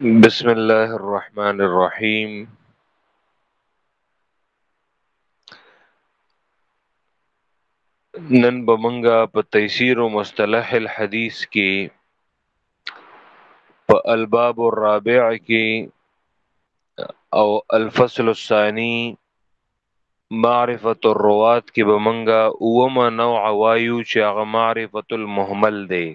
بسم الله الرحمن الرحيم نن بمنګا په تيسير و مصطلح الحديث کې په الباب الرابع کې او الفصل الثاني معرفت الروات کې به منګه اومه نوع وایو چې هغه معرفت المهمل دی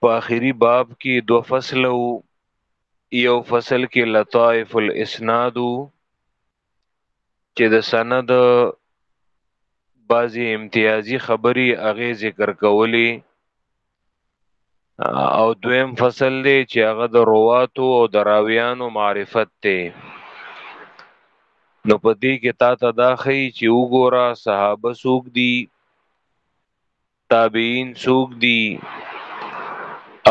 په اخري باب کې دو فصل او یو فصل کې لطائف الاسناد چې د سند بعضی امتیازی خبری هغه ذکر کولی او دویم فصل دی چې هغه د رواتو او دراویانو معرفت ته نو پدې کې تا ته دا خی چې وګوره صحابه سوق دی تابعین څوک دي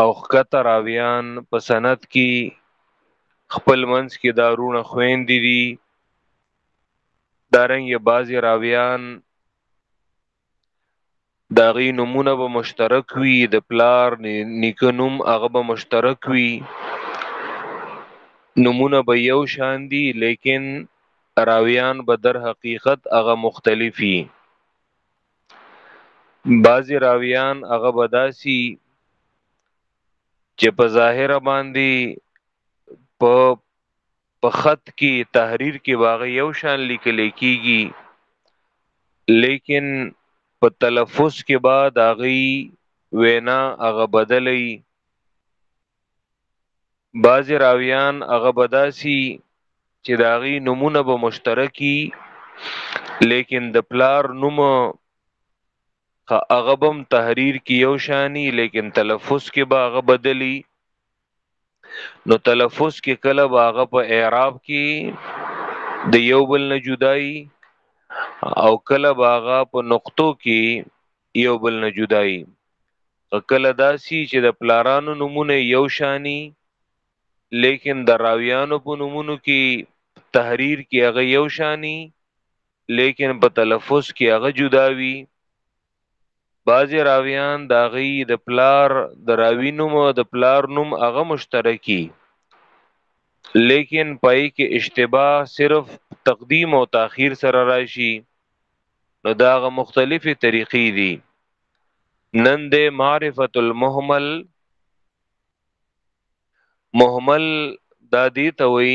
او ښکته راویان په سند کې خپل منځ کې دا رونه خويندې دي دارنګ بعضی راویان دا غي نمونه به مشترک وي د پلار نیکه نوم هغه به مشترک وي نمونه به یو شان دي لیکن راویان به در حقیقت هغه مختلفي بعضی راویان هغه به داسی چه په ظاهره باندی په په خط کی تحریر کی باغی یو شان لیکل کیږي لیکن په تلفظ کې به داغي وینا هغه بدلی بعضی راویان هغه به داسی چی د هغی نومونه به مشترک وی لیکن د پلار نوم خه هغه به هم تحریر کی یو شانی لیکن تلفظ کی به هغه بدلی نو تلفظ کی کله به هغه په اعراب کی د یو بل نه جدای او کله به هغه په نقطو کی یو بل نه جدای او کله داسي چې د پلارانو نومونه یو شانی لیکن د راویانو په نومونو کې تحریر کې هغه یو شانی لیکن په تلفظ کې هغه جداوي بعضی راویان دا غي د پلار د راوی نوم او د پلار نوم هغه مشترکی لیکن پای کې اشتباه صرف تقدیم او تاخير سره راشي نو داغه مختلفې طریقې دي نن دې معرفت المهمل مهمل دا دی ته وی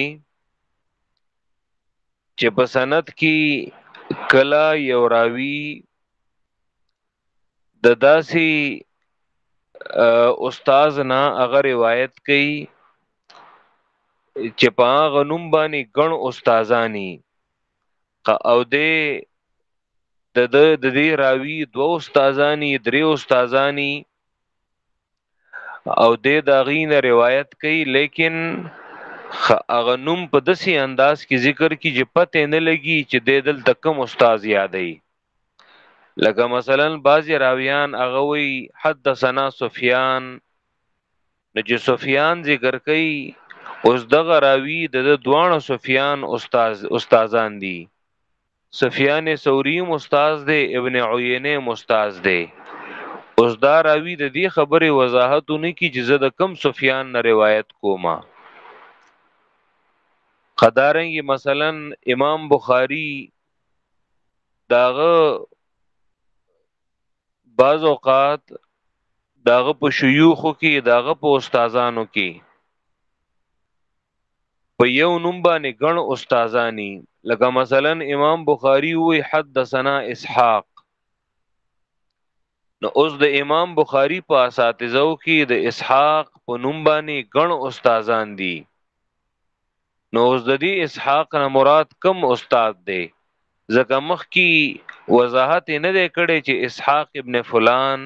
چې په سند کې کلا یو راوی د داسي استاد نه هغه روایت کوي چې په غنوم باندې ګڼ استادانی او دې د د د دې راوی دوه استادانی درې استادانی او دې دا غین روایت کوي لیکن هغه نوم په دسی انداز کې ذکر کی چې پته نه لګي چې د دل تکم استاد یادې لکه مثلا بعضی راویان هغه وی حدثنا سفیان نو چې سفیان ذکر کوي اوس دغه راوی د دوانو سفیان استاد استادان دي سفیان ثوری مستاز دی ابن عینه مستاز دی اوس دا راوی د دې خبره وضاحت نه کی چې زه د کم سفیان نه روایت کومه قدارنګ مثلا امام بخاری داغه بعض اوقات داغه په شيوخو کې داغه په استادانو کې په یو نوم باندې ګڼ استادانی لکه مثلا امام بخاری وی حدثنا اسحاق نو اوس د امام بخاری په اساتذو کې د اسحاق په نوم باندې ګڼ استادان دي نو اوس د دې اسحاق نه مراد کوم استاد دی ځکه مخکي وضاحت نه دی کړی چې اسحاق ابن فلان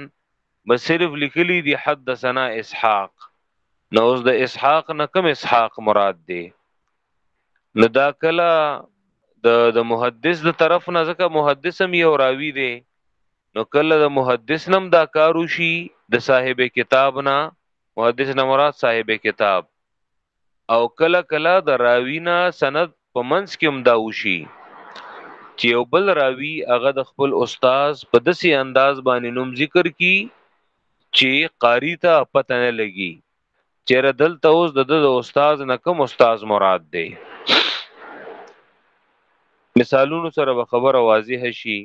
بس صرف لیکلی دی حدثنا اسحاق نو اوس د اسحاق نه کوم اسحاق مراد دی نو دا کله د د محدث د طرف نه ځکه محدث هم یو راوی دی نو کله د محدث نم دا کارو شي د صاحب کتاب نه محدث نه مراد صاحب کتاب او کله کله د راوینا سند په منځ کې هم دا وشي چې یو بل راوی هغه د خپل استاد په دسي انداز باندې نوم ذکر کی چې قاری ته پته نه لګي چیرې دلته اوس د د استاد نه کوم استاد مراد دی مثالونو سره به خبره واضح شي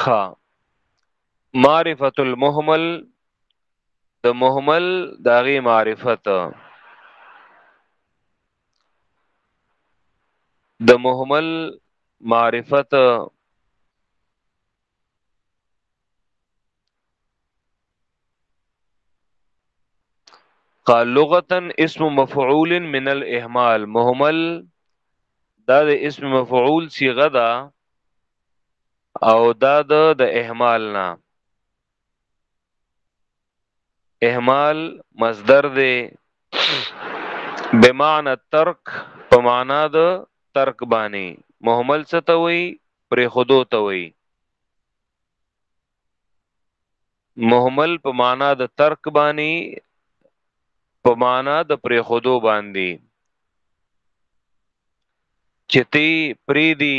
خا معرفت المهمل د مهمل داغي معرفت د مهمل معرفت قال لغتا اسم مفعول من الاهمال مهمل دا د اسم مفعول صيغه ده او دا د د اهمال نه اهمال مصدر دی بمعنى ترک په معنا د ترک باندې مهمل څه ته وای پر خودو ته وای مهمل په معنا د ترک باندې په معنا د پر خودو باندې چتی پریدی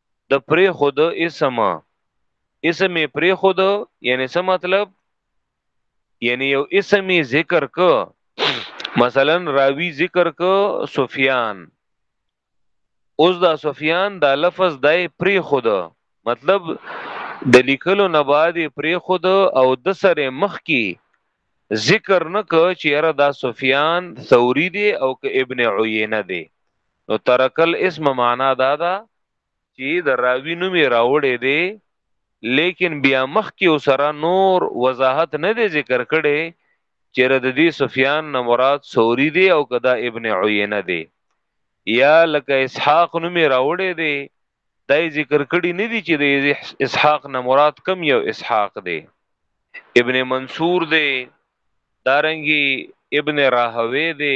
د پرې خود اسم اسم یې پرې خود یعنی څه مطلب یعنی یو اسم یې ذکر ک مثلا راوی ذکر ک سفیان اوس دا سفیان دا لفظ دای پری خود مطلب د لیکلو نه بعد پری خود او د سره مخ کی ذکر نه ک چې را دا سفیان ثوری دی او ک ابن عینه دی نو ترکل اسم معنا دا ده چې د راوی نوم یې راوړی دی لیکن بیا مخ کې وسره نور وضاحت نه دی ذکر کړي چې رد دې سفیان نه مراد سوری دی او کدا ابن عینه دی یا لکه اسحاق نوم یې راوړی دی دای ذکر کړي نه دی چې د اسحاق نه مراد کم یو اسحاق دی ابن منصور دی دارنګي ابن راهوی دی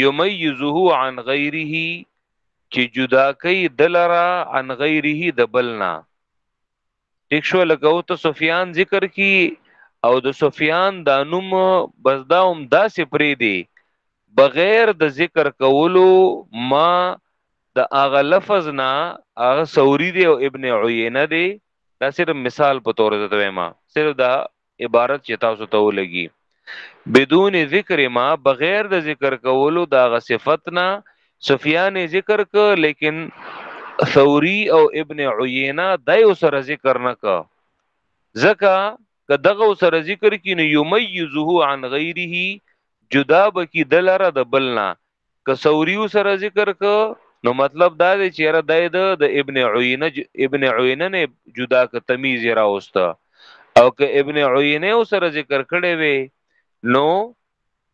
یمیزه عن غیره چې جدا کوي دلرا عن غیره د بلنا ټیک شو لکه او ته سفیان ذکر کی او د سفیان د انوم بس دا هم داسې پری دی بغیر د ذکر کولو ما د اغه لفظ نه اغه سوری دی او ابن عینه دی دا صرف مثال په تور زده ما صرف دا عبارت چې تاسو ته ولګي بدون ذکر ما بغیر د ذکر کولو دا غ صفتنا سفیان ذکر ک لیکن ثوری او ابن عینه دای سره ذکر نه ک زکه که دغه سره ذکر کین یمیزه عن غیره جدا بکی دلره د بلنا که سوریو سره ذکر ک نو مطلب دا دی چې را دای د د ابن عینه ابن عینه نه جدا ک تمیز را اوست او که ابن عینه سره ذکر کړي وي نو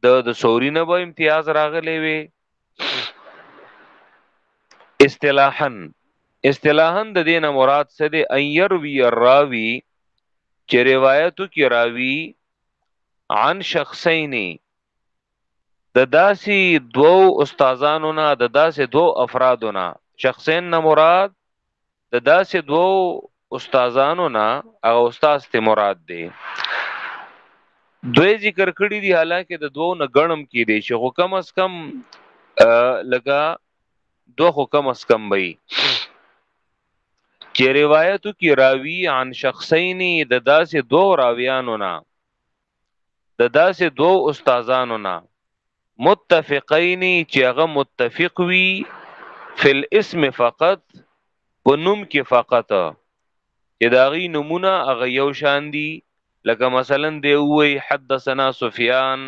د د سوری نه به امتیاز راغلی وي اصطلاحا اصطلاحا د دین مراد څه دی ان يروي الراوي چې روایتو کې راوي عن شخصین د داسي دوو استادانو نه د داسي دوو افرادو نه شخصین نه مراد د داسي دوو استادانو نه هغه استاد ته مراد دی دوی ذکر کړی دی حالکه د دوو نه غنم کې دی چې خو کم اس کم لګه دوه خو کم اس کم وي چې روایتو کې راوی عن شخصین د داسې دوه راویانو نه د داسې دوو استادانو نه متفقین چې هغه متفق وي فل اسم فقط په نوم کې فقط چې دا غي نمونه هغه یو شان دي لکه مثلا دی وی حدثنا سفیان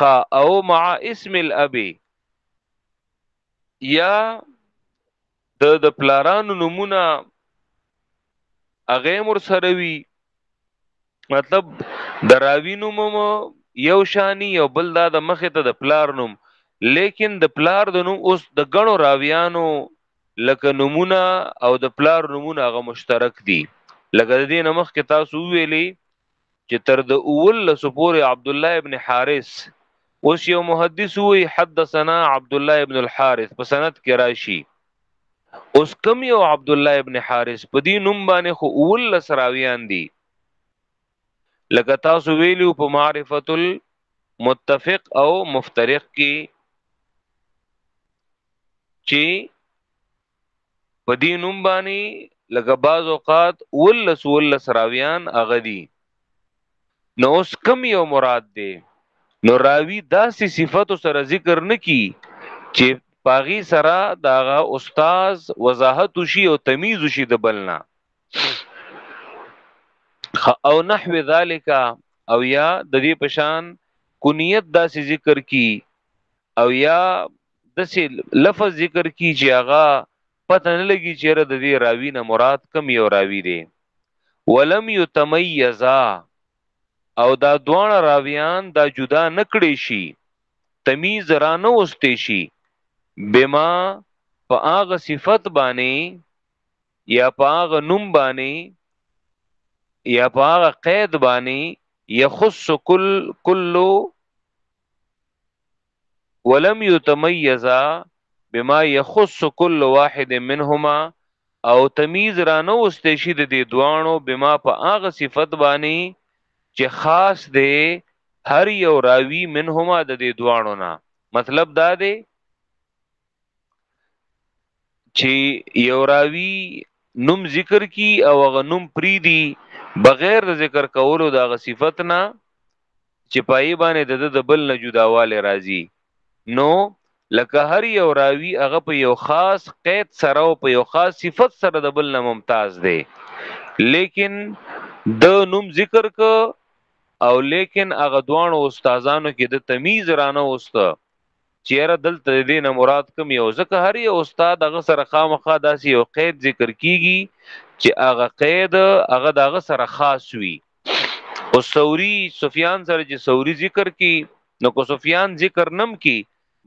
خا او مع اسم الابي یا د د پلارانو نمونه هغه مر سره وی مطلب دراوی نوم یو شانی یو بل دا د مخه ته د پلار نوم لیکن د پلار د نوم اوس د غنو راویانو لکه نمونه او د پلار نمونه هغه مشترک دي لکه د دې نمخ کې تاسو ویلي چې تر د اول لسو پورې عبد الله ابن حارث اوس یو محدث وی حدثنا عبد الله ابن الحارث په سند کې راشي اوس کم یو عبد الله ابن حارث په دې نوم باندې خو اول لسراویان دي لکه تاسو ویلو په معرفت المتفق او مفترق کې چې په دې نوم باندې لکه بعض اوقات ولس ولس راویان هغه دي نو اوس کم یو مراد دی نو راوی داسې صفاتو سره ذکر نکی چې پاغي سره داغه استاد وضاحت شي او تمیز شي د بلنا او نحو ذالک او یا د دې پشان کنیت داسې ذکر کی او یا دسی لفظ ذکر کی چی هغه پته نه لګی چیرې د دې راوی نه مراد کم یو راوی دی ولم یتمیزا او دا دوان راویان دا جدا نکړی شي تمیز را نه اوستی شي بما په هغه صفت باندې یا په هغه نوم باندې یا په هغه قید باندې یخص کل کلو ولم يتميزا بما يخص كل واحد منهما او تميز رانه وستی شي د دې دواړو بما په هغه صفت باندې چې خاص دی هر یو راوي منهما د دې دواړو نه مطلب دا دی چې یو راوی نوم ذکر کی او هغه نوم پری دی بغیر د ذکر کولو د هغه صفت نه چې پای باندې د بل نه جداواله راځي نو لکه هر یو راوی هغه په یو خاص قید سره او په یو خاص صفت سره د بل نه ممتاز دی لیکن د نوم ذکر ک او لیکن هغه دوانو استادانو کې د تمیز رانه وسته چیرې دلته دې نه مراد کوم یو ځکه هر یو استاد هغه سره خامخا داسې یو قید ذکر کیږي چې هغه قید هغه دغه سره خاص وي او سوري سفیان سره چې سوري ذکر کی نو کو سفیان ذکر نم کی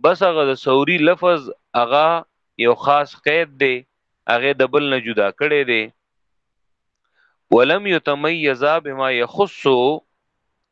بس هغه د سوري لفظ هغه یو خاص قید دی هغه د بل نه جدا کړي دی ولم یتمیزا بما یخصو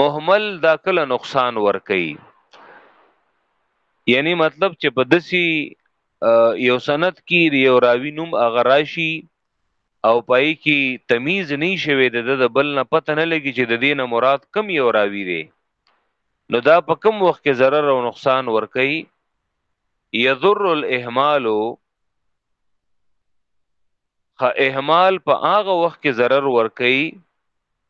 مهمل دا کله نقصان ور کوي یعنی مطلب چې په دسی یو سند کې یو راوی نوم اغه راشي او پای کې تمیز نه شوي د د بل نه پته نه لګي چې د دینه مراد کم یو راوی دی نو دا په کم وخت کې ضرر او نقصان ور کوي یضر الاهمال خ اهمال په هغه وخت کې ضرر ور کوي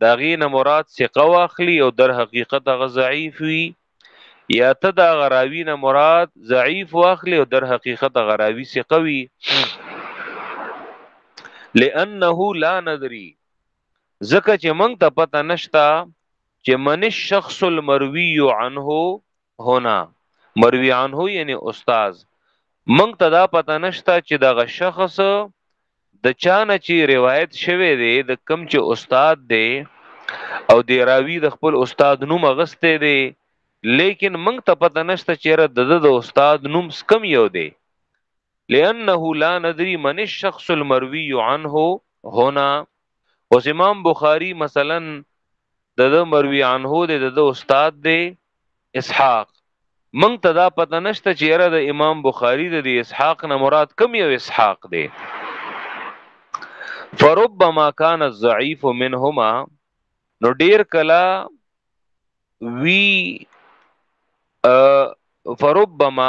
د هغې نه مراد ثقه واخلي او در حقیقت هغه ضعیف وي یا ته د هغه راوي نه مراد ضعیف واخلي او در حقیقت هغه راوي ثقه وي لانه لا ندري ځکه چې موږ ته پته نشته چې من الشخص المروي عنه هنا، مروي عنه یعنی استاذ، موږ ته دا پته نشته چي دغه شخص د چا نه چي روایت شوی دی د کوم چي استاد دی او دې راوي د خپل استاد نوم اغستی دی لیکن موږ ته پته نشته چي یاره دده د استاد نوم څکم یو دی لأنه لا ندري من الشخص المروي عنه هنا. اوس امام بخاری مثلا د ده مروی عنه دی د ده استاد دی اسحاق منګ ته دا پته نشته چې یره د امام بخاری د دی اسحاق نه مراد کم یو اسحاق دی فربما کان الضعیف منهما نو ډیر کلا وی فربما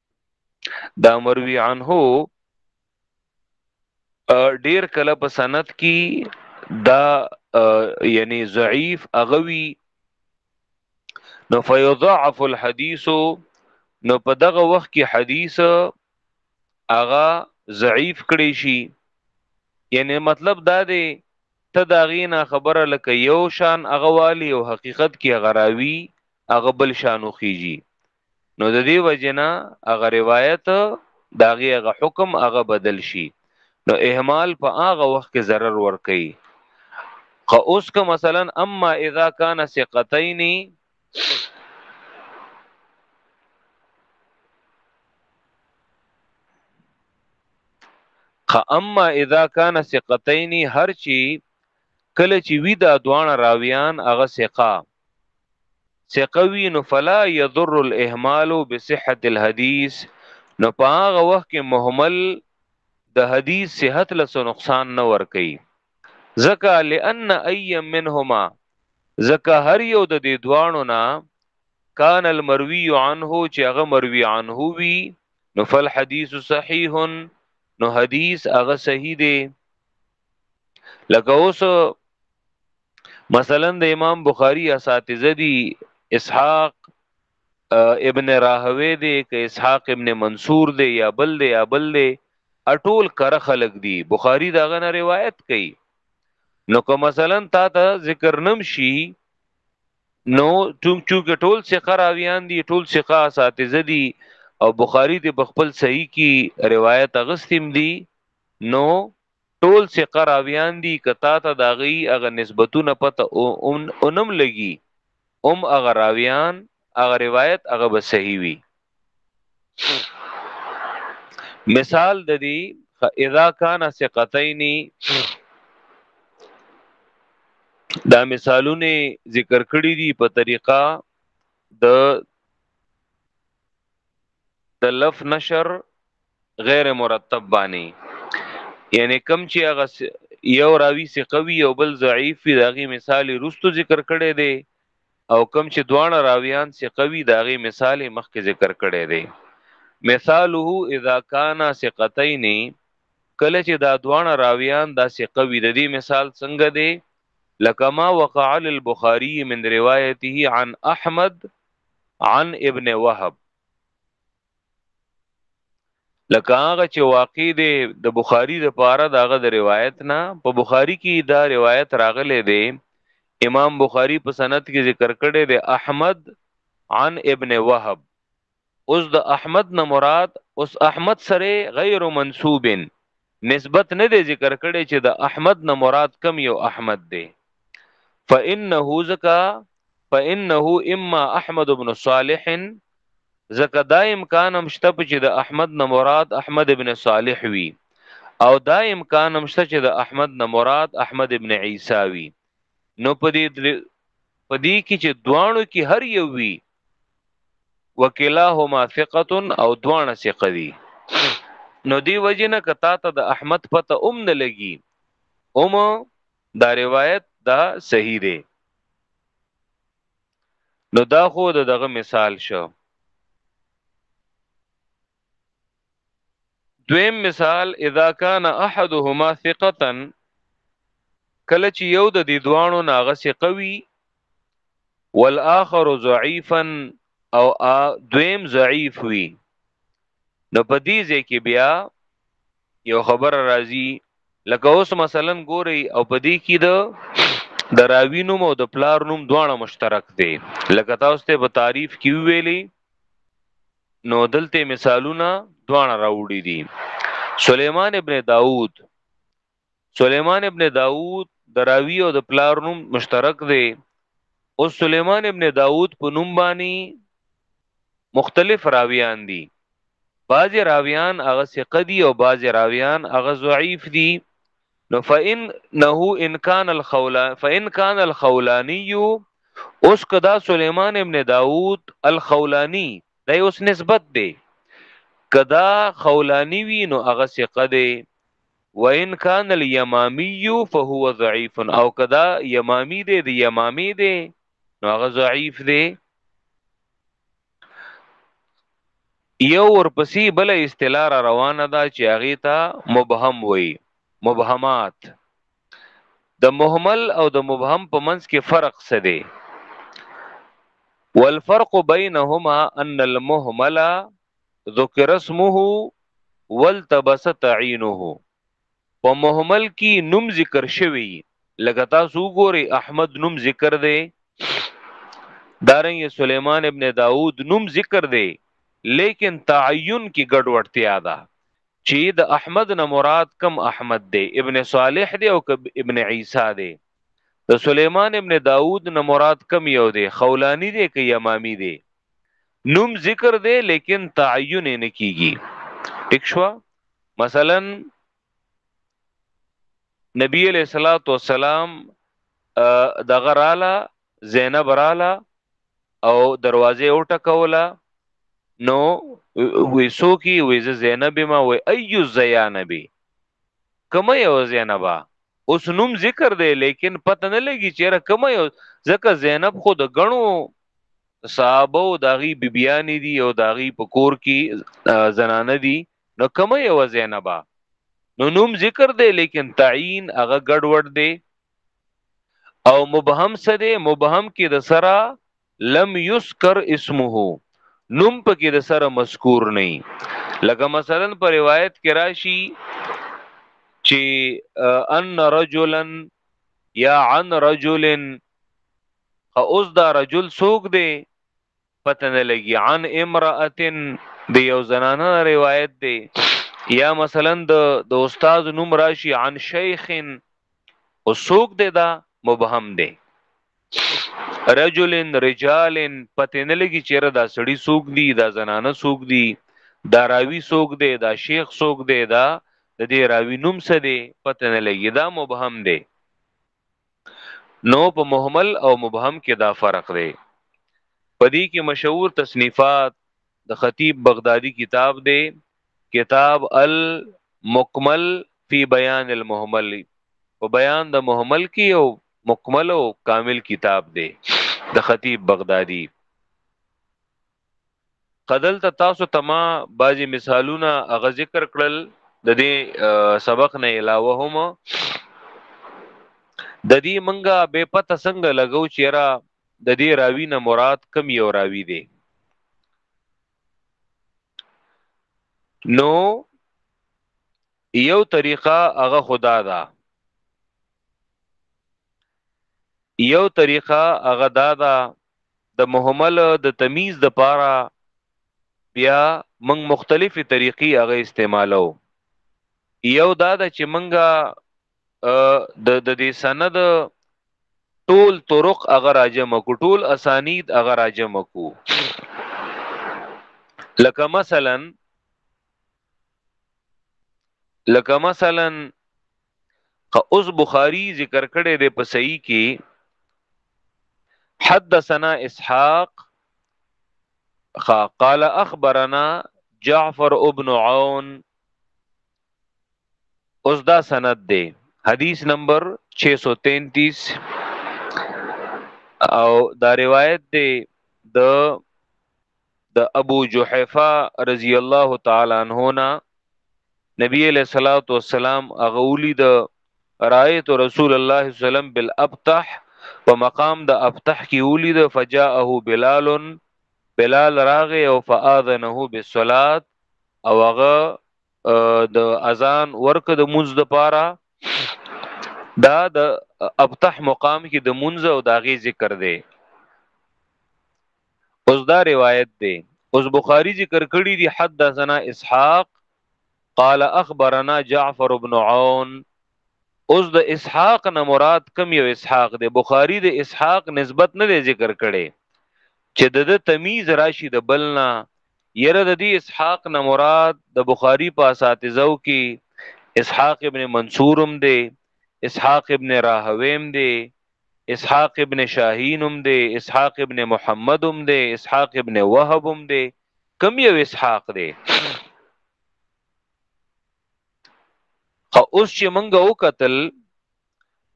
دا مروی عنه ډیر کله په سند کې دا یعنی ضعیف اغوی نو فیضعف الحدیث نو په دغه وخت کې حدیث اغا ضعیف کړي شي یعنی مطلب دا دی ته دا غینا خبره لکه یو شان اغوالی او حقیقت کې غراوی اغبل شانو خيږي نو د دې وجنه هغه روایت د هغې هغه حکم هغه بدل شي نو اهمال په هغه وخت کې ضرر ور کوي که اوس که مثلا اما اذا كان ثقتين خ اما اذا كان ثقتين هر چی کله چې وی دا دوان راویان هغه ثقه ثقه وي نو فلا يضر الاهمال بصحه الحديث نو په هغه وخت کې مهمل د حدیث صحت له څه نقصان نه ور کوي زکه لئن اي منهما زکه هر یو د دې دوانو نه کان المروی عنه چې هغه مروی عنه وی نو فل حدیث صحیح نو حدیث هغه صحیح دی لکه اوس مثلا د امام بخاری اساتذه دي اسحاق ابن راهوی دی که اسحاق ابن منصور دی یا بل دی یا بل دی اټول کر خلق دی بخاری داغه نه روایت کوي نو که مثلا تا ته ذکر نم شي نو چون چون ټول ثقه راویان دي ټول ثقه اساتذه دي او بخاری دی په خپل صحیح کې روایت غستیم دي نو ټول ثقه راویان دي که تاته د هغوی هغه نسبتونه پته اونم لګي هم هغه راویان هغه روایت هغه به صحیح وي مثال د دې اذا کان ثقتین دا مثالونه ذکر کړی دي په طریقه د د لف نشر غیر مرتب بانی یعنی کم چې هغه یو راوی سی قوی او بل ضعیف وی داغي مثال رستو ذکر کړي دی او کم چې دوان راویان سی قوی داغي مثال مخکې ذکر کړي دی مثاله اذا کان ثقتین کله چې دا دوان راویان دا سی قوی د دې مثال څنګه دی لکه ما وقع للبخاري من روايته عن احمد عن ابن وهب لکه هغه چې واقع دی د بخاری د پاره داغه د روایت نه په بخاری کې دا روایت راغلی دی امام بخاری په سند کې ذکر کړی دی احمد عن ابن وهب اوس د احمد نه مراد اوس احمد سره غیر منسوب نسبت نه دی ذکر کړي چې د احمد نه مراد کم یو احمد دی فانه زکا فانه اما احمد ابن صالح زکه دا امکان هم شته چې د احمد نه مراد احمد ابن صالح وي او دا امکان هم شته چې د احمد نه مراد احمد ابن عیسی وي نو په دې په دې کې چې دوانو کې هر یو وي وکلاهما ثقه او دوانه ثقه دي نو دی وجنه کتا ته د احمد پته اوم نه لګي اوم دا روایت دا صحیح دی نو دا خو دغه مثال شو دویم مثال اذا کان احدهما ثقه کله چې یو د دې دوانو ناغه ثقه وي والآخر ضعیفا او دویم ضعیف وي نو په دې ځکه بیا یو خبر راځي لکه اوس مثلا ګوري او په دې کې د دراوی نوم او د پلار نوم دواړه مشترک دي لکه تاسو ته په تعریف کې ویلي نو دلته مثالونه دوانه راوړي دي سليمان ابن داوود سليمان ابن داوود دراوی او د پلار نوم مشترک دی او سليمان ابن داوود په نوم باندې مختلف راویان دي بعضی راویان هغه ثقه دي او بعضی راویان هغه ضعیف دي نو فانه ان کان الخولا فان کان الخولانی اوس کدا سليمان ابن داوود الخولانی دا اوس نسبت دی کدا خولانی وی نو هغه ثقه دی وان کان الیمامی فهو ضعیف او کدا یمامی دی دی یمامی دی نو هغه ضعیف دی یو ورپسې بل اصطلاح را روانه ده چې هغه ته مبهم وایي مبهمات د مهمل او د مبهم په منځ کې فرق څه دی والفرق بینهما ان المهمل ذکر اسمه والتبس تعینه په محمل کی نوم ذکر شوی لکه تاسو وګورئ احمد نوم ذکر دی دارنګ سلیمان ابن داود نوم ذکر دی لیکن تعین کی ګډوډتیا ده چې د احمد نه مراد کم احمد دی ابن صالح دی او ابن عیسی دی د سلیمان ابن داود نه مراد کم یو دی خولانی دی که یمامی دی نوم ذکر دی لیکن تعین نه کیږي ټیک شو مثلا نبی علیہ الصلوۃ والسلام دغه رااله زینب رااله او دروازه او ټکوله نو وې سوکی وې زینب ما وې ايو زینبی کما یو زینبا اوس نوم ذکر دی لیکن پته نه لګی چیرې کما یو ځکه زینب خو د غنو صحابه او داغي بیبیانی دي او داغي په کور کې زنانه دي نو کومه یو زینبا نو نوم ذکر دی لیکن تعین هغه ګډوډ دی او مبهم څه دی مبهم کې د سره لم یذکر اسمه نوم پکې د سره مذکور نه لکه مثلا په روایت کې راشي چې ان رجلا یا عن رجل خو اوس دا رجل څوک دی پته نه لګي عن امراتن د یو زنانه روایت دی یا مثلا د د استاد نوم راشي عن شیخ او څوک دی دا مبهم دی رجلن رجالن پته نه لګي چیرې دا سړی څوک دی دا زنانه څوک دی دا راوی څوک دی دا شیخ څوک دی دا د دې راوی نوم څه دی پته نه لګي دا مبهم دی نو په مهمل او مبهم کې دا فرق دی په دې کې مشهور تصنیفات د خطیب بغدادي کتاب دی کتاب المکمل فی بیان المهمل په بیان د مهمل کې یو مکمل او کامل کتاب دی د خطیب بغدادي قدلته تاسو ته ما بعضی مثالونه هغه ذکر کړل د دې سبق نه علاوه هم د دې منګه به پته څنګه لګو چې را د دې راوی نه مراد کم یو راوی دی نو یو طریقه هغه خدا ده یو طریقه هغه دا ده د مهمل د تمیز د پاره بیا موږ مختلفې طریقې هغه استعمالو یو دا د چې موږ د د دې سند ټول طرق هغه راجم کو ټول اسانید هغه راجم کو لکه مثلا لکه مثلا که اوس بخاری ذکر کړی دی په صحیح کې حدثنا اسحاق قال اخبرنا جعفر ابن عون اوس دا سند دی حدیث نمبر 633 او دا روایت دی د د ابو جحیفه رضی الله تعالی عنہ نا نبی علیہ الصلوۃ والسلام اغولی د رایت رسول الله صلی الله علیه وسلم بالابتح په مقام د ابتح کې ولید فجاءه بلال بلال راغه او فاذنه بالصلاه او هغه د اذان ورک د منځ د پاره دا د ابتح مقام کې د منځ او داغي ذکر دی اوس دا روایت دی اوس بخاری ذکر کړی دی حدثنا اسحاق قال اخبرنا جعفر بن عون اوس د اسحاق نه مراد کم یو اسحاق دی بخاری د اسحاق نسبت نه ذکر کړي چې د د تمیز راشي د بلنا یره د دې اسحاق نه مراد د بخاری په اساتذو کې اسحاق ابن منصورم دی اسحاق ابن راهویم دی اسحاق ابن شاهین هم دی اسحاق ابن محمد هم دی اسحاق ابن وهب هم دی کم یو اسحاق دی خو اوس چې مونږ وکتل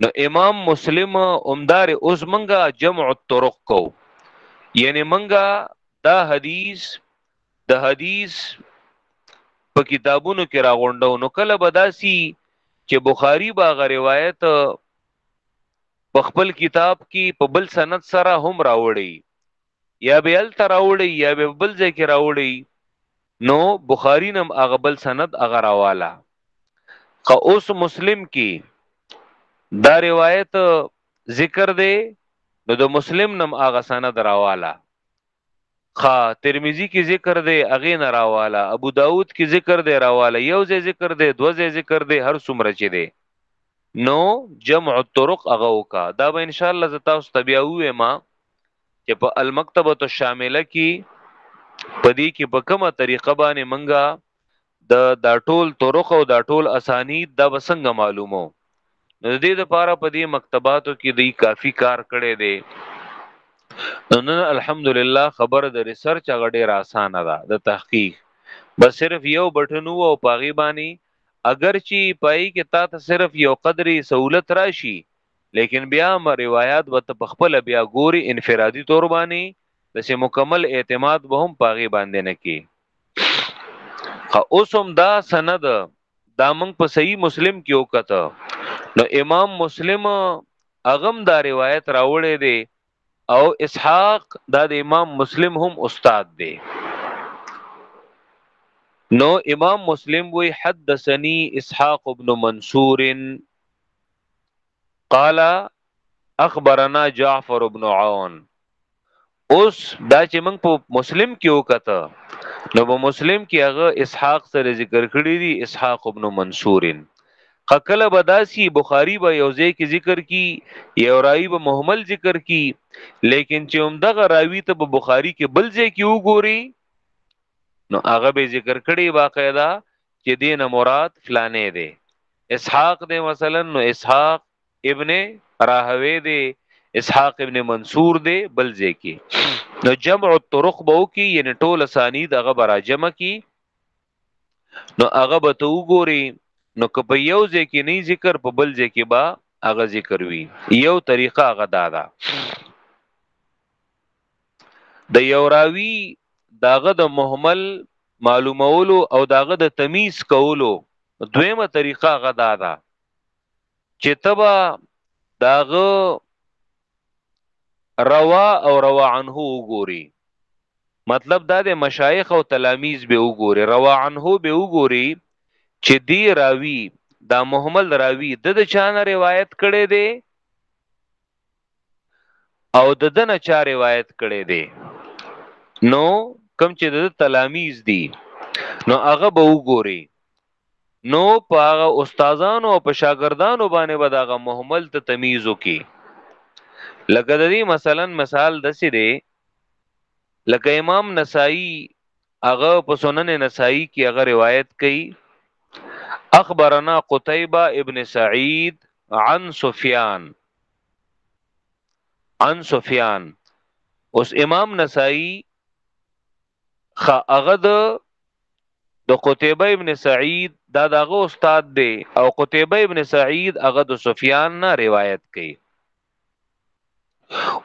نو امام مسلم عمدار اوس مونږه جمع الطرق کو یعنی مونږه دا حدیث د حدیث په کتابونو کې راغونډو نو کله بداسي چې بخاری باغ روایت په خپل کتاب کې په بل سند سره هم راوړي یا به ال تراوړي یا به بل ځای کې راوړي نو بخاری نم هغه بل سند هغه راواله خو اوس مسلم کې دا روایت ذکر دی نو د مسلم نم هغه سند راواله خا ترمذی کی ذکر دی هغه نه راواله ابو داود کی ذکر دی راواله یو ځای ذکر دی دو ځای ذکر دی هر څومره چي دی نو جمع الطرق هغه وکا دا به ان شاء الله زتا اوس تبیا وې ما چې په المکتبه الشامله کې پدې کې په کومه طریقه باندې منګه دا دا ټول طرق او دا ټول اسانید دا بسنګ معلومو نو د دې لپاره په دې مکتباتو کې دی کافی کار کړی دی نو نن الحمدلله خبر د ریسرچ هغه ډیر اسانه ده د تحقیق بس صرف یو بټن وو او پاغي باندې اگر چی پای کې تا ته صرف یو قدرې سہولت راشي لیکن بیا م روایت وت په خپل بیا ګوري انفرادي تور باندې د سه مکمل اعتماد به هم پاغي باندې نه کی اوسم دا سند دا موږ په صحیح مسلم کې وکته نو امام مسلم اغم دا روایت راوړی دی او اسحاق دا د امام مسلم هم استاد دی نو امام مسلم وی حدثنی اسحاق ابن منصور قال اخبرنا جعفر بن عون اوس دا چې موږ په مسلم کې وکته نو په مسلم کې هغه اسحاق سره ذکر کړی دی اسحاق ابن منصورن خکله بداسي بخاری به یو ځای کې ذکر کی یو راوی به محمل ذکر کی لیکن چې هم دغه راوی ته په بخاری کې بل ځای کې وګوري نو هغه به ذکر کړي باقاعده چې دینه مراد فلانه دی اسحاق دی مثلا نو اسحاق ابن راهوی دی اسحاق ابن منصور دی بل ځکی نو جمع الطرق به وکي یعنی ټول اسانید هغه برا جمع کی نو هغه به تو ګوري نو که په یو ځکه نه ذکر په بل ځکه با هغه ذکر وی یو طریقه هغه دادا دا. د یو راوی داغه د مهمل معلومولو او داغه د تمیز کولو دویمه طریقه غدا ده چې تبا داغه روا او روا عنه وګوري مطلب دا د مشایخ او تلامیز به وګوري روا عنه به وګوري چې دی راوی دا محمل راوی د د چانه روایت کړي دی او د دنه چا روایت کړي دي نو کم چې د تلامیز دي نو هغه به وګوري نو په هغه استادانو او په شاګردانو باندې به دغه محمل ته تمیز وکي لکه د دې مثلا مثال د سې دی لکه امام نسائی هغه په سنن نسائی کې هغه روایت کوي اخبرنا قتيبه ابن سعيد عن سفيان عن سفيان اوس امام نسائی خ هغه د د قتيبه ابن سعيد دا دغه استاد دی او قتيبه ابن سعيد هغه د سفيان نه روایت کوي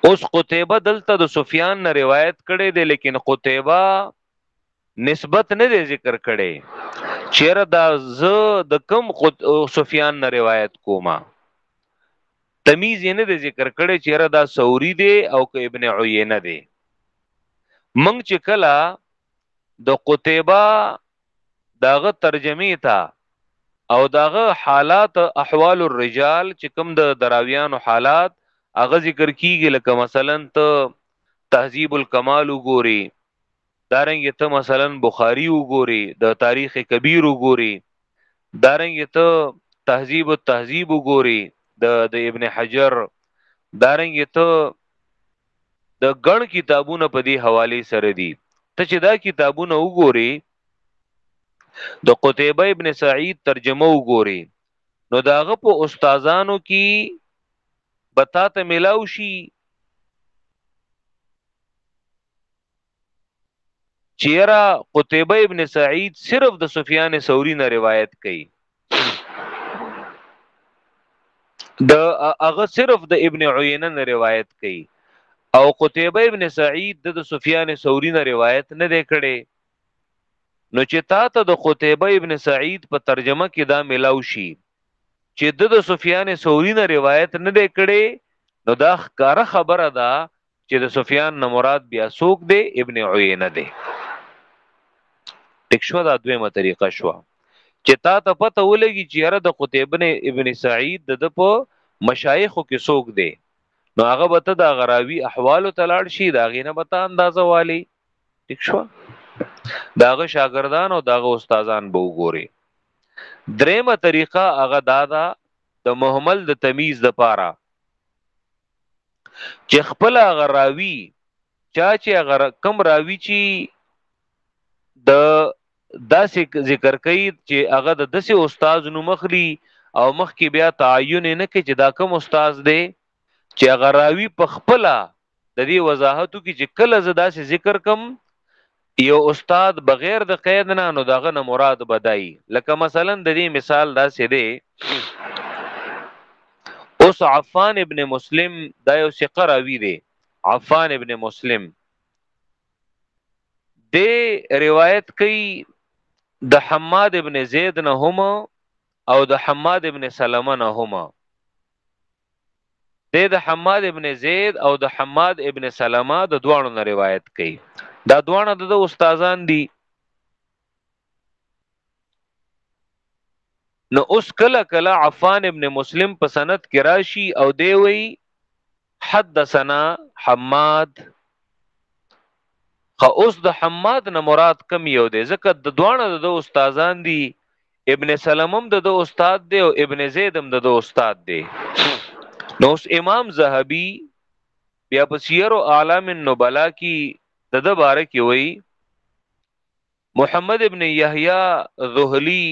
اوس قتيبه دلته د سفيان نه روایت کړي دي لیکن قتيبه نسبت نه دی ذکر کړي چیرې دا ز د کم سفيان نه روایت کومه تمیز یې نه دی ذکر کړي چیرې دا ثوري دی او که ابن عینه دی منګ چې کلا د قتيبه د هغه ترجمې ته او د هغه حالات احوال الرجال چې کوم د دراویانو حالات هغه ذکر کیږي لکه مثلا ته تهذیب الکمال وګوري دارنګ ته مثلا بخاری وګوري د تاریخ کبیر وګوري دارنګ ته تهذیب التهذیب وګوري د د ابن حجر دارنګ ته د ګڼ کتابونه په دې حواله سره دي ته چې دا کتابونه وګوري د قتيبه ابن سعید ترجمه وګوري نو داغه په استادانو کې بتا ته ملاو شي چیرا قتیبه ابن سعید صرف د سفیان ثوری نه روایت کوي د هغه صرف د ابن عینه نه روایت کوي او قتیبه ابن سعید د سفیان ثوری نه روایت نه دی کړي نو چې تا ته د قتیبه ابن سعید په ترجمه کې دا ملاو شي چې د سفیان ثوری نه روایت نه دی کړي نو دا ښکاره خبره ده چې د سفیان نه مراد بیا سوق دی ابن عینه دی ټیک شو دا دویمه طریقه شو چې تا ته پته ولګي چې یاره د قتیبه ابن ابن سعید د په مشایخو کې سوق دی نو هغه به ته د غراوی احوال تلاړ شي دا غینه به ته اندازه والی ټیک شو داغه شاګردان او داغه استادان به وګوري دریمه طریقه هغه دادا د محمل د تمیز د پاره چې خپل هغه راوي چا چې هغه کم راوي چې د داسې ذکر کوي چې هغه د داسې استاد نو مخلي او مخ کې بیا تعین نه کوي چې دا کم استاد دی چې هغه راوي په خپل د دې وضاحتو کې چې کله زدا سي ذکر کم یو استاد بغیر د قید نه نو دغه نه مراد به دای لکه مثلا د دې مثال دا سې دی اوس عفان ابن مسلم دا یو ثقه راوی دی عفان ابن مسلم د روایت کوي د حماد ابن زید نه هم او د حماد ابن سلمہ نه هم دی د حماد ابن زید او د حماد ابن سلمہ د دواړو نه روایت کوي دا دواړه د استادان دي نو اوس کله کله عفان ابن مسلم په سند کې راشي او دی وی حدثنا حماد خو اوس د حماد نه مراد کم یو دی ځکه د دواړه د استادان دي ابن سلم هم د ده استاد دی او ابن زید هم د ده استاد دی نو اوس امام زهبي بیا په سیر او اعلام النبلا کې د ده باره کې وایي محمد ابن یحیی ذهلی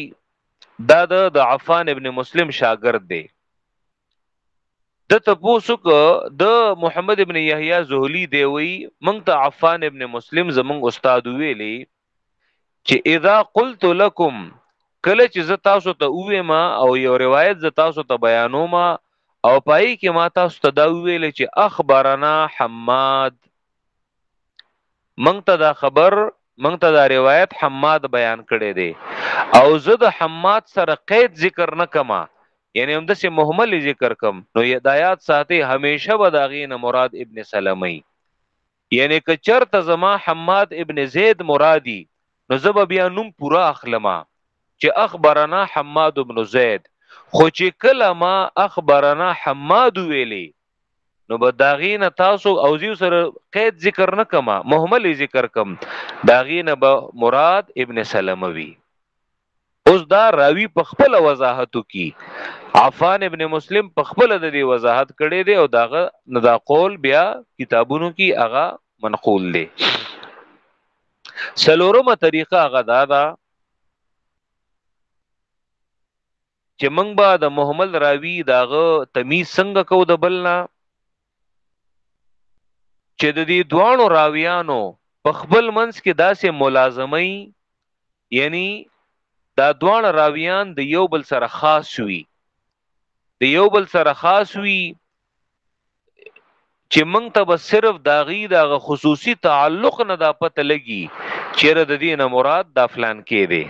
دا د عفان ابن مسلم شاګرد دی د تپوسو ک د محمد ابن یحیی ذهلی دی وی مونږ ته عفان ابن مسلم زمونږ استاد ویلی چې اذا قلت لكم کله چې زه تاسو ته اوېما او یو روایت زه تاسو ته بیانوم او پای کې ما تاسو ته دا ویل چې اخبارنا حماد منګ ته دا خبر منګ ته دا روایت حماد بیان کړي دي او زه د حماد سره قید ذکر نه کما یعنی هم د سه مهمل ذکر کم نو یدایات ساتي همیشه به دا غینه مراد ابن سلمي یعنې که چرته زما حماد ابن زید مرادي نو زه به بیا نوم پوره اخلم چې اخبرنا حماد بن زید خو چې کله ما اخبرنا حماد ویلې نو به داغې نه تاسو او زیو سره قید ذکر نه کما محمل ذکر کم داغې نه به مراد ابن سلمه وی اوس دا راوی په خپل وضاحتو کی عفان ابن مسلم په خپل د دې وضاحت کړي دی او داغه نه دا قول بیا کتابونو کی هغه منقول دی سلورمه طریقه هغه دا ده چه منګ به د محمل راوی داغه تمیز سنګ کو د بلنا چه د دی دوانو راویانو په خپل منس کې داسې ملازمی یعنی دا دوان راویان د یو بل سره خاص وی د یو بل سره خاص وی چې موږ ته به صرف دا غي دا خصوصي تعلق نه دا پته لګي چیرې د دینه مراد دا فلان کې دی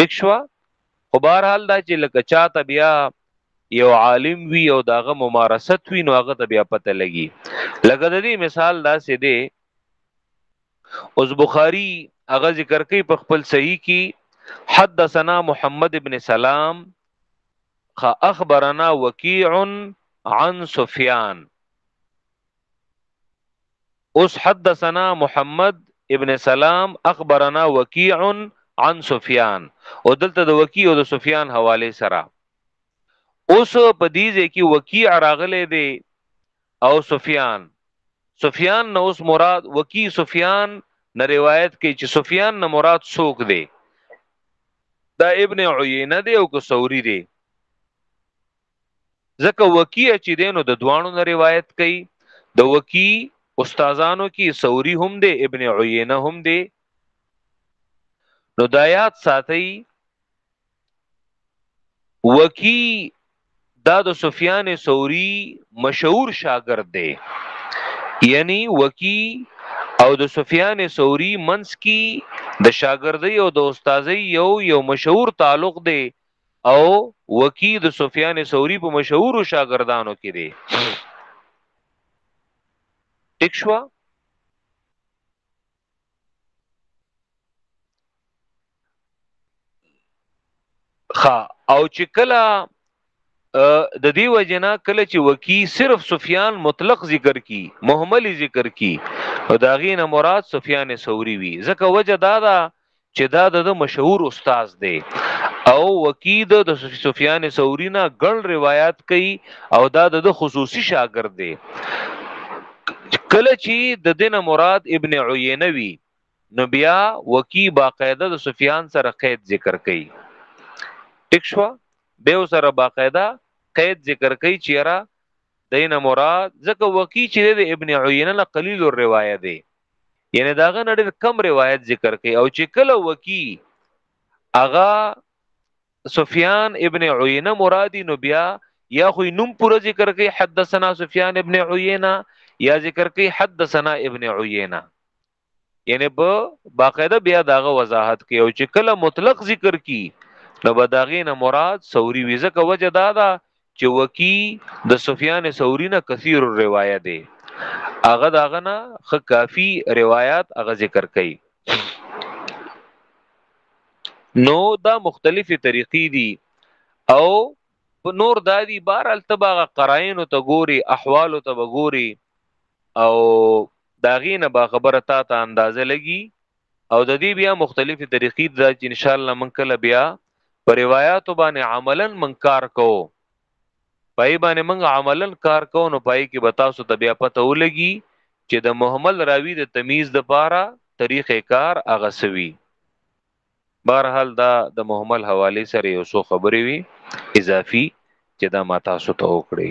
ټیک شو خو بهر حال دا چې لکه چاته بیا یو عالم وی او داغه ممارست وی نو هغه ته بیا پته لګي لکه د دې مثال دا سې دی اوس بخاری هغه ذکر کوي په خپل صحیح کې حدثنا محمد ابن سلام خ اخبرنا وکیع عن سفیان اوس حدثنا محمد ابن سلام اخبرنا وکیع عن سفیان او دلته د وکیع او د سفیان حواله سره اوس په دې ځای کې وکیع راغله دی او سفیان سفیان نو اوس مراد وکیع سفیان نه روایت کوي چې سفیان نه مراد څوک دی دا ابن عینه دی او که ثوری دی ځکه وکی چې دینو د دوانو نه روایت کوي د وکی استادانو کې ثوری هم دی ابن عینه هم دی نو دایات ساتي وکی دا د سفیان ثوری مشهور شاګرد دی یعنی وکی او د سفیان ثوری منس کی د شاګردی او د استادی یو یو مشهور تعلق دی او وکی د سفیان ثوری په مشهور شاګردانو کې دی ټیک شو خا او چې کله د دې وجنه کله چې وکی صرف سفیان مطلق ذکر کی محملی ذکر کی او دا غینه مراد سفیان ثوری وی ځکه وجه دا ده چې دا د مشهور استاد دی او وکید د سفیان ثوری نه ګڼ روایت کوي او دا د خصوصي شاګرد دی کله چې د دینه مراد ابن عینه وی نو بیا وکی باقاعده د سفیان سره قید ذکر کوي ټیک شو به سره باقاعده قید ذکر کوي چې را دینه مراد ځکه وکی چې د ابن عینه له قلیل الروایه دی یعنی داغه نړیر کم روایت ذکر کوي او چې کله وکی اغا سفیان ابن عینه مرادی نو بیا یا خو نوم پورا ذکر کوي حدثنا سفیان ابن عینه یا ذکر کوي حدثنا ابن عینه یعنی په باقاعده بیا داغه وضاحت کوي او چې کله مطلق ذکر کی نو بداغین مراد سوری ویزه کا وجه دادا چې وکی د سفیان ثوری نه کثیر الروایه دی هغه داغه نه خ کافی روایت هغه ذکر کړي نو دا مختلفې طریقې دي او په نور دادی بار التباغه قرائن ته ګوري احوال ته وګوري او داغینه با خبره تا ته اندازه لګي او د دې بیا مختلفې طریقې دا چې ان شاء الله من کله بیا پر روایت باندې عملا من کار کوو پای باندې من عملا کار کوو نو پای کې به تاسو ته بیا پته ولګي چې د محمل راوی د تمیز د پاره طریقې کار اغه سوي بهرحال دا د محمل حواله سره یو څو خبرې وي اضافي چې دا ما تاسو ته وکړي